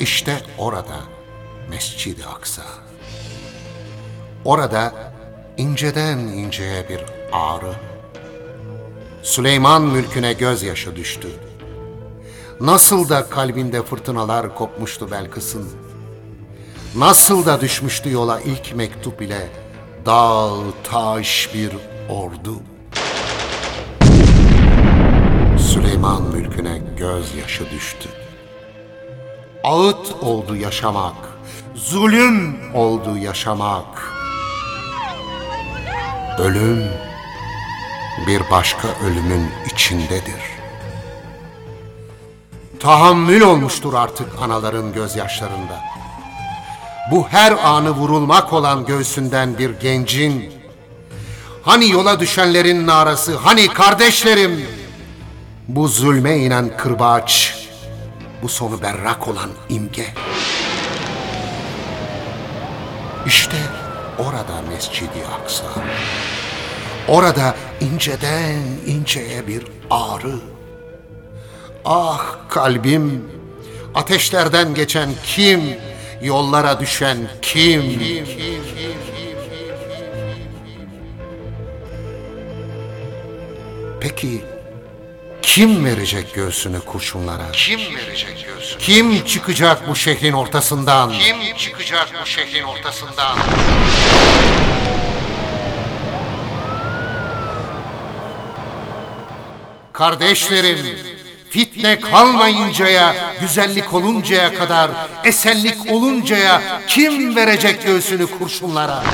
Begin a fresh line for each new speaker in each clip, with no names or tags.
İşte orada Mescid-i Aksa. Orada inceden inceye bir ağrı. Süleyman mülküne gözyaşı düştü. Nasıl da kalbinde fırtınalar kopmuştu Belkıs'ın. Nasıl da düşmüştü yola ilk mektup ile dağ taş bir ordu. Süleyman mülküne gözyaşı düştü. Ağıt oldu yaşamak, zulüm oldu yaşamak. Ölüm bir başka ölümün içindedir. Tahammül olmuştur artık anaların gözyaşlarında. Bu her anı vurulmak olan göğsünden bir gencin, hani yola düşenlerin narası, hani kardeşlerim, bu zulme inen kırbaç, bu sonu berrak olan imge. İşte orada Mescid-i Aksa. Orada inceden inceye bir ağrı. Ah kalbim, ateşlerden geçen kim, yollara düşen kim? Peki kim verecek göğsünü kurşunlara?
Kim verecek göğsünü?
Kim çıkacak bu şehrin ortasından?
Kim çıkacak bu şehrin ortasından?
Kardeşlerim, fitne kalmayıncaya, güzellik oluncaya kadar, esenlik oluncaya kim verecek göğsünü kurşunlara?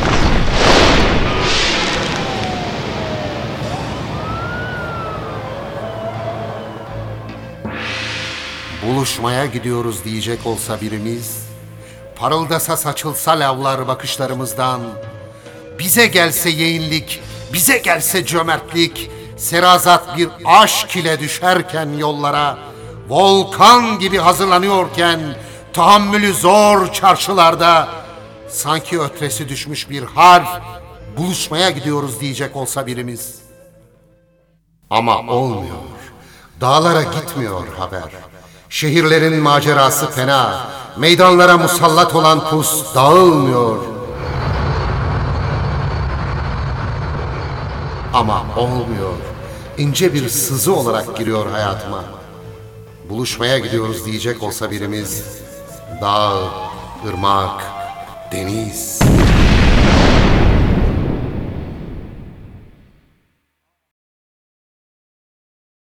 Buluşmaya gidiyoruz diyecek olsa birimiz, parıldasa saçılsa lavlar bakışlarımızdan, bize gelse yeğinlik, bize gelse cömertlik, serazat bir aşk ile düşerken yollara, volkan gibi hazırlanıyorken, tahammülü zor çarşılarda, sanki ötresi düşmüş bir harf, buluşmaya gidiyoruz diyecek olsa birimiz. Ama olmuyor. Dağlara gitmiyor haber. Şehirlerin macerası fena. Meydanlara musallat olan pus dağılmıyor. Ama olmuyor. İnce bir sızı olarak giriyor hayatıma. Buluşmaya gidiyoruz diyecek olsa birimiz. Dağ, ırmak, deniz.